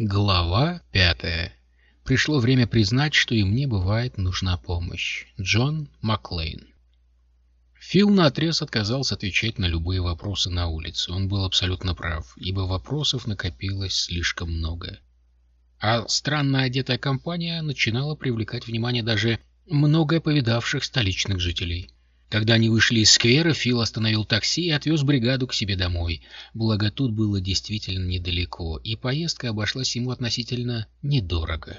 Глава пятая. Пришло время признать, что и мне бывает нужна помощь. Джон Маклейн. Фил наотрез отказался отвечать на любые вопросы на улице. Он был абсолютно прав, ибо вопросов накопилось слишком много. А странно одетая компания начинала привлекать внимание даже много повидавших столичных жителей. Когда они вышли из сквера, Фил остановил такси и отвез бригаду к себе домой. Благо, тут было действительно недалеко, и поездка обошлась ему относительно недорого.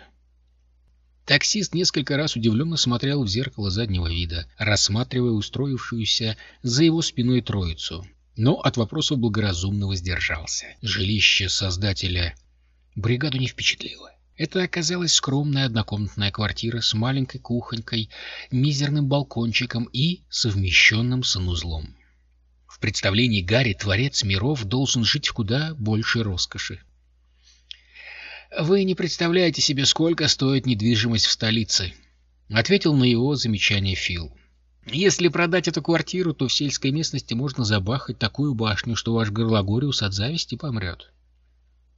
Таксист несколько раз удивленно смотрел в зеркало заднего вида, рассматривая устроившуюся за его спиной троицу. Но от вопросов благоразумно воздержался. Жилище создателя бригаду не впечатлило. Это оказалась скромная однокомнатная квартира с маленькой кухонькой, мизерным балкончиком и совмещенным санузлом. В представлении Гарри Творец миров должен жить в куда большей роскоши. «Вы не представляете себе, сколько стоит недвижимость в столице», — ответил на его замечание Фил. «Если продать эту квартиру, то в сельской местности можно забахать такую башню, что ваш горлогориус от зависти помрет».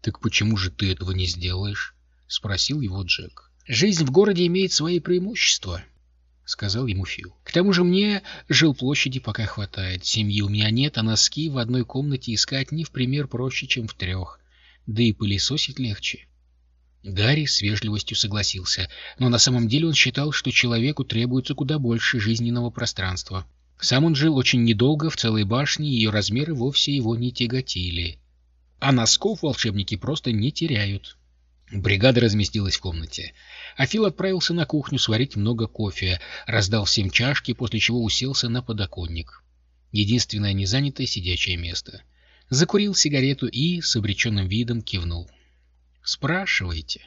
«Так почему же ты этого не сделаешь?» — спросил его Джек. «Жизнь в городе имеет свои преимущества», — сказал ему Фил. «К тому же мне жилплощади пока хватает. Семьи у меня нет, а носки в одной комнате искать не в пример проще, чем в трех. Да и пылесосить легче». Гарри с вежливостью согласился, но на самом деле он считал, что человеку требуется куда больше жизненного пространства. Сам он жил очень недолго в целой башне, и ее размеры вовсе его не тяготили. А носков волшебники просто не теряют. Бригада разместилась в комнате. А Фил отправился на кухню сварить много кофе, раздал всем чашки, после чего уселся на подоконник. Единственное незанятое сидячее место. Закурил сигарету и с обреченным видом кивнул. «Спрашивайте».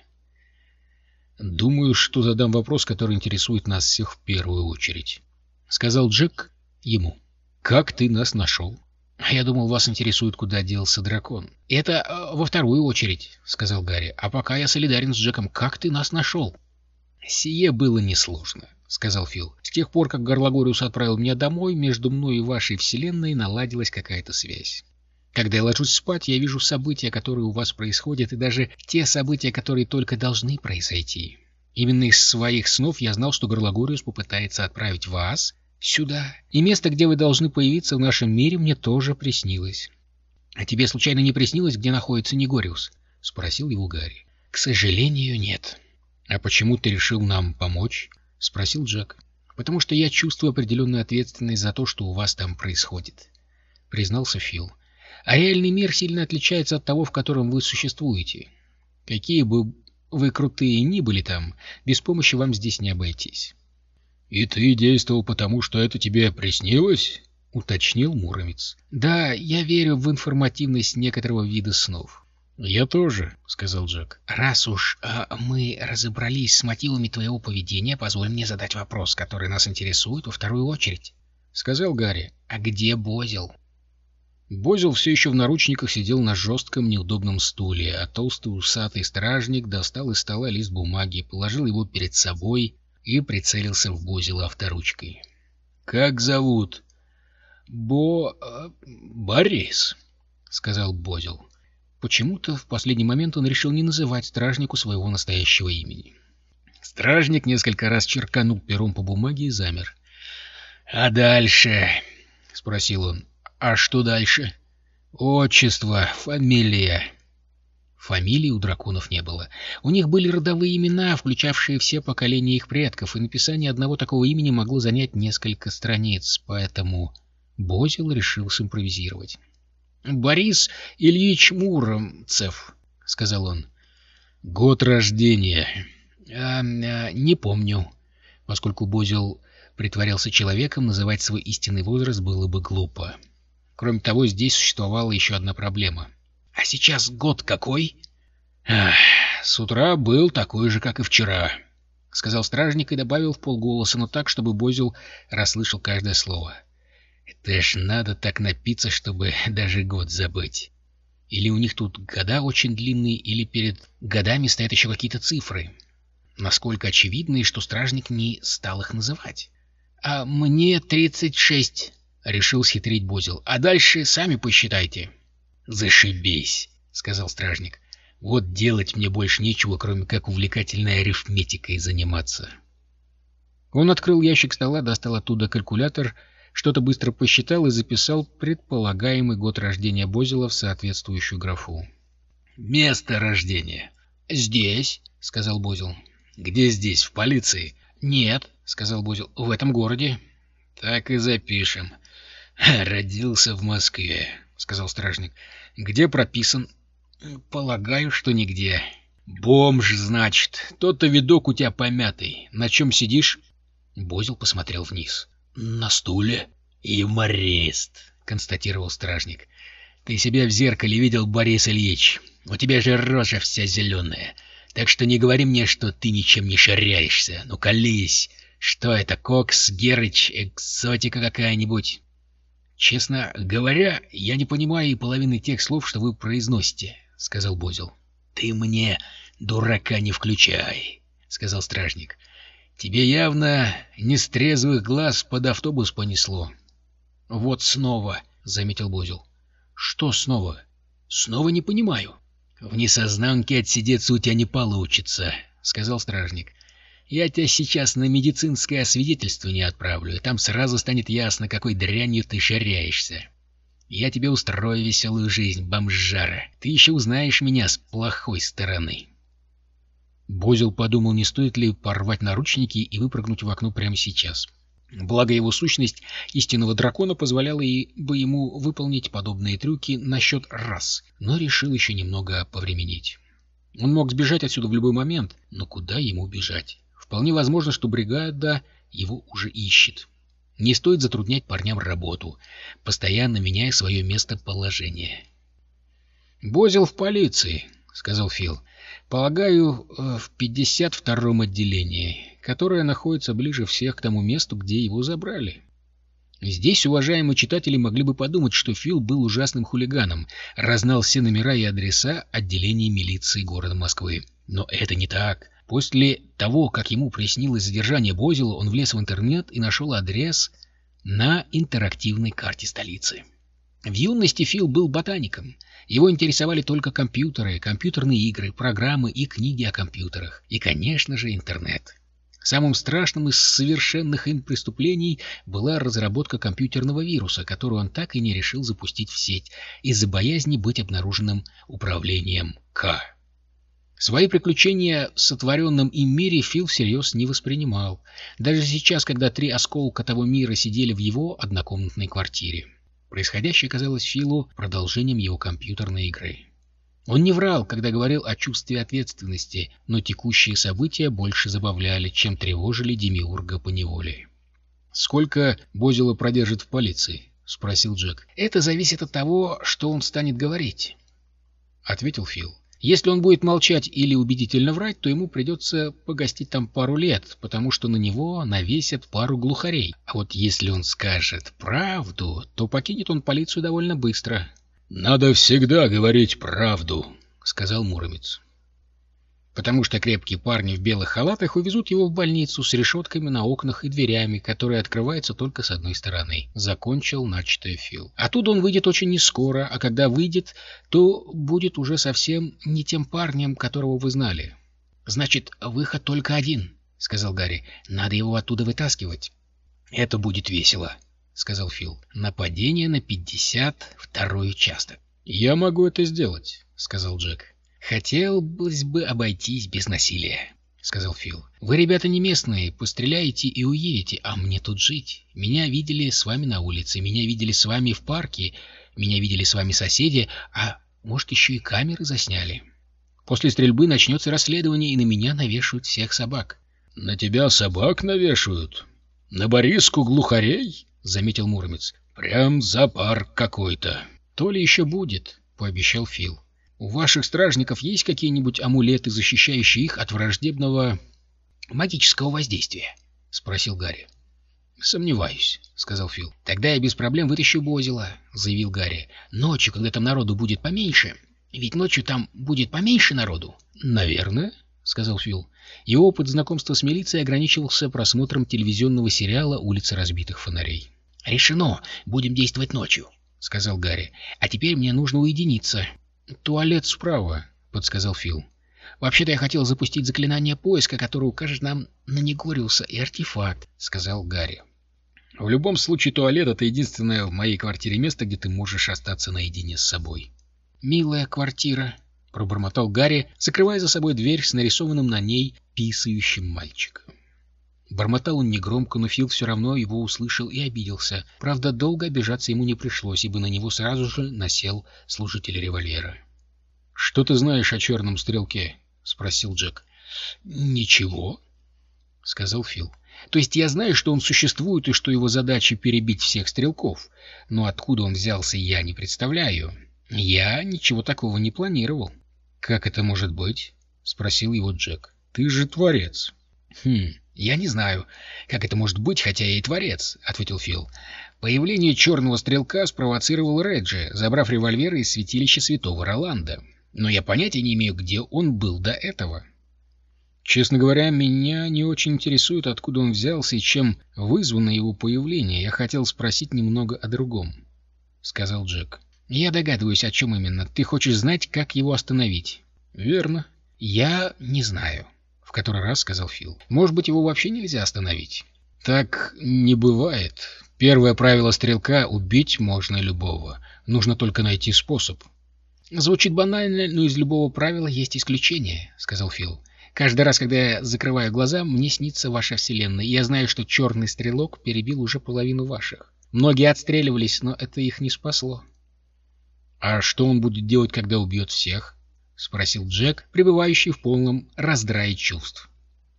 «Думаю, что задам вопрос, который интересует нас всех в первую очередь», — сказал Джек ему. «Как ты нас нашел?» — Я думал, вас интересует, куда делся дракон. — Это э, во вторую очередь, — сказал Гарри. — А пока я солидарен с Джеком, как ты нас нашел? — Сие было несложно, — сказал Фил. — С тех пор, как Горлагориус отправил меня домой, между мной и вашей вселенной наладилась какая-то связь. Когда я ложусь спать, я вижу события, которые у вас происходят, и даже те события, которые только должны произойти. Именно из своих снов я знал, что Горлагориус попытается отправить вас сюда. И место, где вы должны появиться в нашем мире, мне тоже приснилось. — А тебе случайно не приснилось, где находится Негориус? — спросил его Гарри. — К сожалению, нет. — А почему ты решил нам помочь? — спросил Джек. — Потому что я чувствую определенную ответственность за то, что у вас там происходит, — признался Фил. — А реальный мир сильно отличается от того, в котором вы существуете. Какие бы вы крутые ни были там, без помощи вам здесь не обойтись. «И ты действовал потому, что это тебе приснилось?» — уточнил Муромец. «Да, я верю в информативность некоторого вида снов». «Я тоже», — сказал Джек. «Раз уж э, мы разобрались с мотивами твоего поведения, позволь мне задать вопрос, который нас интересует во вторую очередь», — сказал Гарри. «А где Бозил?» Бозил все еще в наручниках сидел на жестком неудобном стуле, а толстый усатый стражник достал из стола лист бумаги, положил его перед собой и прицелился в Бозила авторучкой. — Как зовут? — Бо... Э, Борис, — сказал Бозил. Почему-то в последний момент он решил не называть стражнику своего настоящего имени. Стражник несколько раз черканул пером по бумаге и замер. — А дальше? — спросил он. — А что дальше? — Отчество, фамилия. Фамилий у драконов не было. У них были родовые имена, включавшие все поколения их предков, и написание одного такого имени могло занять несколько страниц, поэтому Бозил решил симпровизировать. «Борис Ильич Муромцев», — сказал он. «Год рождения?» а, а, «Не помню». Поскольку Бозил притворялся человеком, называть свой истинный возраст было бы глупо. Кроме того, здесь существовала еще одна проблема — а сейчас год какой? С утра был такой же, как и вчера, — сказал стражник и добавил в полголоса, но так, чтобы Бозил расслышал каждое слово. Это ж надо так напиться, чтобы даже год забыть. Или у них тут года очень длинные, или перед годами стоят еще какие-то цифры. Насколько очевидные, что стражник не стал их называть. — А мне тридцать шесть, — решил схитрить Бозил. — А дальше сами посчитайте. — Зашибись, — сказал стражник. — Вот делать мне больше нечего, кроме как увлекательной арифметикой заниматься. Он открыл ящик стола, достал оттуда калькулятор, что-то быстро посчитал и записал предполагаемый год рождения Бозила в соответствующую графу. «Место рождения». «Здесь», — сказал Бозил. «Где здесь? В полиции?» «Нет», — сказал Бозил, — «в этом городе». «Так и запишем». «Родился в Москве», — сказал стражник. «Где прописан?» «Полагаю, что нигде». «Бомж, значит. Тот-то видок у тебя помятый. На чем сидишь?» Бозил посмотрел вниз. «На стуле?» «Юморист», — констатировал стражник. «Ты себя в зеркале видел, Борис Ильич? У тебя же рожа вся зеленая. Так что не говори мне, что ты ничем не ширяешься. Ну, колись. Что это, кокс, герыч, экзотика какая-нибудь?» «Честно говоря, я не понимаю и половины тех слов, что вы произносите», — сказал Бозил. «Ты мне дурака не включай», — сказал стражник. «Тебе явно не с трезвых глаз под автобус понесло». «Вот снова», — заметил Бозил. «Что снова?» «Снова не понимаю». «В несознанке отсидеться у тебя не получится», — сказал стражник. Я тебя сейчас на медицинское освидетельствование отправлю, и там сразу станет ясно, какой дрянью ты ширяешься. Я тебе устрою веселую жизнь, бомжара. Ты еще узнаешь меня с плохой стороны. Бозил подумал, не стоит ли порвать наручники и выпрыгнуть в окно прямо сейчас. Благо его сущность истинного дракона позволяла и бы ему выполнить подобные трюки на счет раз, но решил еще немного повременить. Он мог сбежать отсюда в любой момент, но куда ему бежать? Вполне возможно, что бригада его уже ищет. Не стоит затруднять парням работу, постоянно меняя свое местоположение. «Бозил в полиции», — сказал Фил. «Полагаю, э, в 52-м отделении, которое находится ближе всех к тому месту, где его забрали». Здесь уважаемые читатели могли бы подумать, что Фил был ужасным хулиганом, разнал все номера и адреса отделений милиции города Москвы. Но это не так. После того, как ему приснилось задержание Бозила, он влез в интернет и нашел адрес на интерактивной карте столицы. В юности Фил был ботаником. Его интересовали только компьютеры, компьютерные игры, программы и книги о компьютерах. И, конечно же, интернет. Самым страшным из совершенных им преступлений была разработка компьютерного вируса, которую он так и не решил запустить в сеть из-за боязни быть обнаруженным управлением К. Свои приключения в сотворенном им мире Фил всерьез не воспринимал, даже сейчас, когда три осколка того мира сидели в его однокомнатной квартире. Происходящее казалось Филу продолжением его компьютерной игры. Он не врал, когда говорил о чувстве ответственности, но текущие события больше забавляли, чем тревожили Демиурга по неволе. «Сколько Бозила продержит в полиции?» — спросил Джек. «Это зависит от того, что он станет говорить», — ответил Фил. Если он будет молчать или убедительно врать, то ему придется погостить там пару лет, потому что на него навесят пару глухарей. А вот если он скажет правду, то покинет он полицию довольно быстро. — Надо всегда говорить правду, — сказал Муромец потому что крепкие парни в белых халатах увезут его в больницу с решетками на окнах и дверями, которые открываются только с одной стороны. Закончил начатое Фил. Оттуда он выйдет очень нескоро, а когда выйдет, то будет уже совсем не тем парнем, которого вы знали. — Значит, выход только один, — сказал Гарри. — Надо его оттуда вытаскивать. — Это будет весело, — сказал Фил. — Нападение на пятьдесят второй участок. — Я могу это сделать, — сказал Джек. «Хотелось бы обойтись без насилия», — сказал Фил. «Вы, ребята, не местные, постреляете и уедете, а мне тут жить. Меня видели с вами на улице, меня видели с вами в парке, меня видели с вами соседи, а может, еще и камеры засняли. После стрельбы начнется расследование, и на меня навешают всех собак». «На тебя собак навешают? На Бориску глухарей?» — заметил Муромец. «Прям зоопарк какой-то». «То ли еще будет», — пообещал Фил. У ваших стражников есть какие-нибудь амулеты, защищающие их от враждебного магического воздействия? — спросил Гарри. — Сомневаюсь, — сказал Фил. — Тогда я без проблем вытащу Бозила, — заявил Гарри. — Ночью, когда там народу будет поменьше... Ведь ночью там будет поменьше народу. — Наверное, — сказал Фил. Его опыт знакомства с милицией ограничивался просмотром телевизионного сериала «Улица разбитых фонарей». — Решено. Будем действовать ночью, — сказал Гарри. — А теперь мне нужно уединиться. «Туалет справа», — подсказал Фил. «Вообще-то я хотел запустить заклинание поиска, которое укажет нам на Негориуса и артефакт», — сказал Гарри. «В любом случае, туалет — это единственное в моей квартире место, где ты можешь остаться наедине с собой». «Милая квартира», — пробормотал Гарри, закрывая за собой дверь с нарисованным на ней писающим мальчиком. Бормотал он негромко, но Фил все равно его услышал и обиделся. Правда, долго обижаться ему не пришлось, ибо на него сразу же насел служитель револьвера. — Что ты знаешь о черном стрелке? — спросил Джек. — Ничего, — сказал Фил. — То есть я знаю, что он существует и что его задача перебить всех стрелков. Но откуда он взялся, я не представляю. Я ничего такого не планировал. — Как это может быть? — спросил его Джек. — Ты же творец. — Хм, я не знаю, как это может быть, хотя я и творец, — ответил Фил. Появление черного стрелка спровоцировал Реджи, забрав револьвер из святилища святого Роланда но я понятия не имею, где он был до этого. Честно говоря, меня не очень интересует, откуда он взялся и чем вызвано его появление. Я хотел спросить немного о другом, — сказал Джек. — Я догадываюсь, о чем именно. Ты хочешь знать, как его остановить? — Верно. — Я не знаю, — который раз сказал Фил. — Может быть, его вообще нельзя остановить? — Так не бывает. Первое правило стрелка — убить можно любого. Нужно только найти способ. — «Звучит банально, но из любого правила есть исключение», — сказал Фил. «Каждый раз, когда я закрываю глаза, мне снится ваша вселенная, и я знаю, что черный стрелок перебил уже половину ваших. Многие отстреливались, но это их не спасло». «А что он будет делать, когда убьет всех?» — спросил Джек, пребывающий в полном раздрае чувств.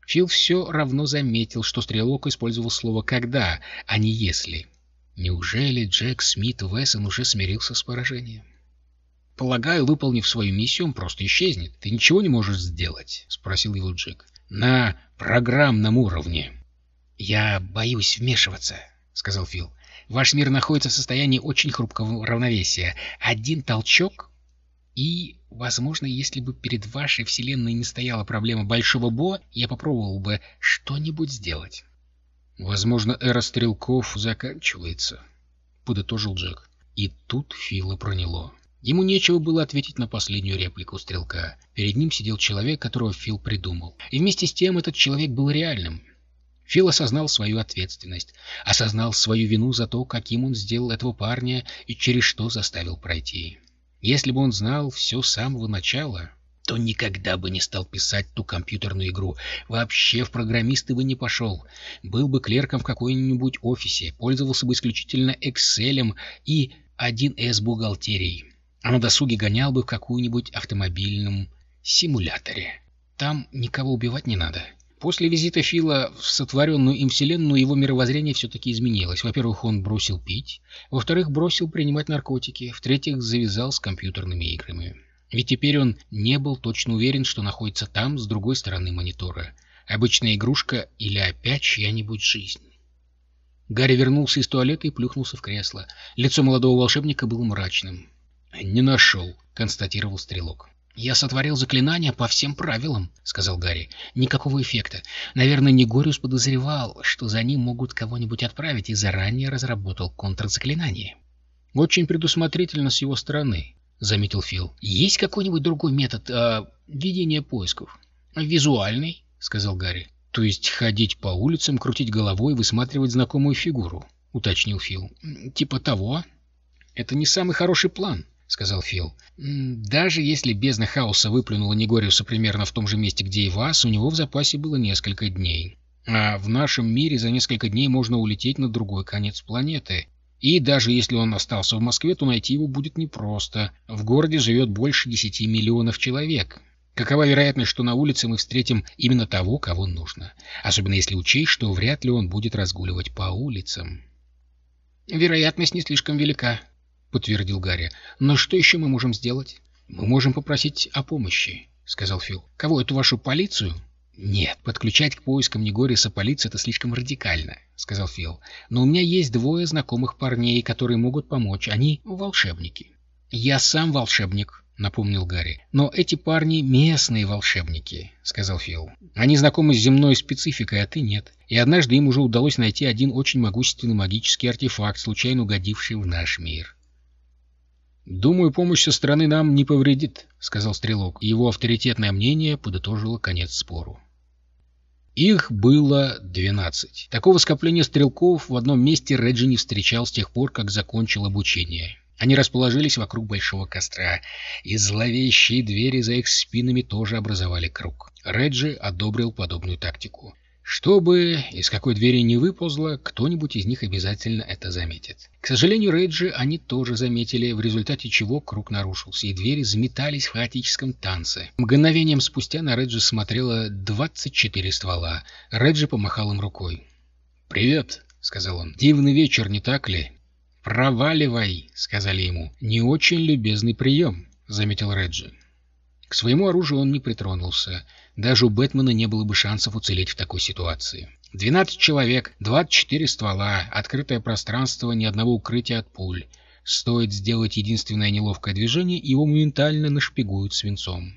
Фил все равно заметил, что стрелок использовал слово «когда», а не «если». Неужели Джек Смит Вессон уже смирился с поражением? — Полагаю, выполнив свою миссию, он просто исчезнет. Ты ничего не можешь сделать? — спросил его Джек. — На программном уровне. — Я боюсь вмешиваться, — сказал Фил. — Ваш мир находится в состоянии очень хрупкого равновесия. Один толчок и, возможно, если бы перед вашей вселенной не стояла проблема Большого Бо, я попробовал бы что-нибудь сделать. — Возможно, эра стрелков заканчивается, — подытожил Джек. И тут Фила проняло. Ему нечего было ответить на последнюю реплику стрелка. Перед ним сидел человек, которого Фил придумал. И вместе с тем этот человек был реальным. Фил осознал свою ответственность, осознал свою вину за то, каким он сделал этого парня и через что заставил пройти. Если бы он знал все с самого начала, то никогда бы не стал писать ту компьютерную игру. Вообще в программисты бы не пошел. Был бы клерком в какой-нибудь офисе, пользовался бы исключительно Excel и 1С бухгалтерией а на досуге гонял бы в какую-нибудь автомобильном симуляторе. Там никого убивать не надо. После визита Фила в сотворенную им вселенную его мировоззрение все-таки изменилось. Во-первых, он бросил пить. Во-вторых, бросил принимать наркотики. В-третьих, завязал с компьютерными играми. Ведь теперь он не был точно уверен, что находится там, с другой стороны монитора. Обычная игрушка или опять чья-нибудь жизнь. Гарри вернулся из туалета и плюхнулся в кресло. Лицо молодого волшебника было мрачным. «Не нашел», — констатировал Стрелок. «Я сотворил заклинание по всем правилам», — сказал Гарри. «Никакого эффекта. Наверное, Негориус подозревал, что за ним могут кого-нибудь отправить, и заранее разработал контрзаклинание». «Очень предусмотрительно с его стороны», — заметил Фил. «Есть какой-нибудь другой метод э, ведения поисков?» «Визуальный», — сказал Гарри. «То есть ходить по улицам, крутить головой, высматривать знакомую фигуру», — уточнил Фил. «Типа того?» «Это не самый хороший план», — сказал Фил. «Даже если бездна хаоса выплюнула Негориуса примерно в том же месте, где и вас, у него в запасе было несколько дней. А в нашем мире за несколько дней можно улететь на другой конец планеты. И даже если он остался в Москве, то найти его будет непросто. В городе живет больше десяти миллионов человек. Какова вероятность, что на улице мы встретим именно того, кого нужно? Особенно если учесть, что вряд ли он будет разгуливать по улицам». «Вероятность не слишком велика», подтвердил Гарри. «Но что еще мы можем сделать?» «Мы можем попросить о помощи», — сказал Фил. «Кого, эту вашу полицию?» «Нет, подключать к поискам Негориса полицию — это слишком радикально», — сказал Фил. «Но у меня есть двое знакомых парней, которые могут помочь. Они волшебники». «Я сам волшебник», — напомнил Гарри. «Но эти парни — местные волшебники», — сказал Фил. «Они знакомы с земной спецификой, а ты нет. И однажды им уже удалось найти один очень могущественный магический артефакт, случайно угодивший в наш мир. «Думаю, помощь со стороны нам не повредит», — сказал Стрелок. Его авторитетное мнение подытожило конец спору. Их было двенадцать. Такого скопления стрелков в одном месте Реджи не встречал с тех пор, как закончил обучение. Они расположились вокруг большого костра, и зловещие двери за их спинами тоже образовали круг. Реджи одобрил подобную тактику. Чтобы из какой двери не выползло, кто-нибудь из них обязательно это заметит. К сожалению, Рейджи они тоже заметили, в результате чего круг нарушился, и двери заметались в хаотическом танце. Мгновением спустя на Реджи смотрело 24 ствола. Реджи помахал им рукой. «Привет», — сказал он. «Дивный вечер, не так ли?» «Проваливай», — сказали ему. «Не очень любезный прием», — заметил Реджи. К своему оружию он не притронулся. Даже у Бэтмена не было бы шансов уцелеть в такой ситуации. Двенадцать человек, двадцать четыре ствола, открытое пространство, ни одного укрытия от пуль. Стоит сделать единственное неловкое движение, и его моментально нашпигуют свинцом.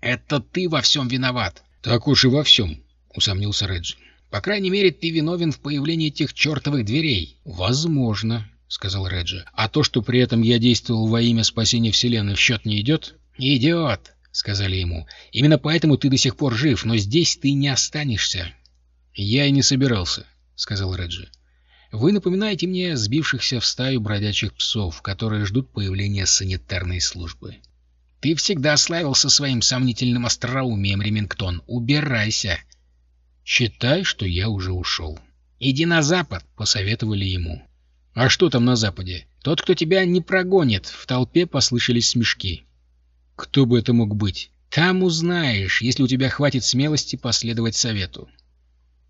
«Это ты во всем виноват!» «Так уж и во всем», — усомнился Реджи. «По крайней мере, ты виновен в появлении этих чертовых дверей». «Возможно», — сказал Реджи. «А то, что при этом я действовал во имя спасения Вселенной, в счет не идет?» «Идет», — сказали ему. «Именно поэтому ты до сих пор жив, но здесь ты не останешься». «Я и не собирался», — сказал Реджи. «Вы напоминаете мне сбившихся в стаю бродячих псов, которые ждут появления санитарной службы». «Ты всегда славился своим сомнительным остроумием, Ремингтон. Убирайся!» «Считай, что я уже ушел». «Иди на запад», — посоветовали ему. «А что там на западе? Тот, кто тебя не прогонит». В толпе послышались смешки. Кто бы это мог быть? Там узнаешь, если у тебя хватит смелости последовать совету.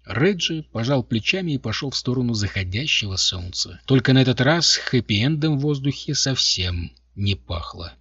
Реджи пожал плечами и пошел в сторону заходящего солнца. Только на этот раз хэппи-эндом в воздухе совсем не пахло.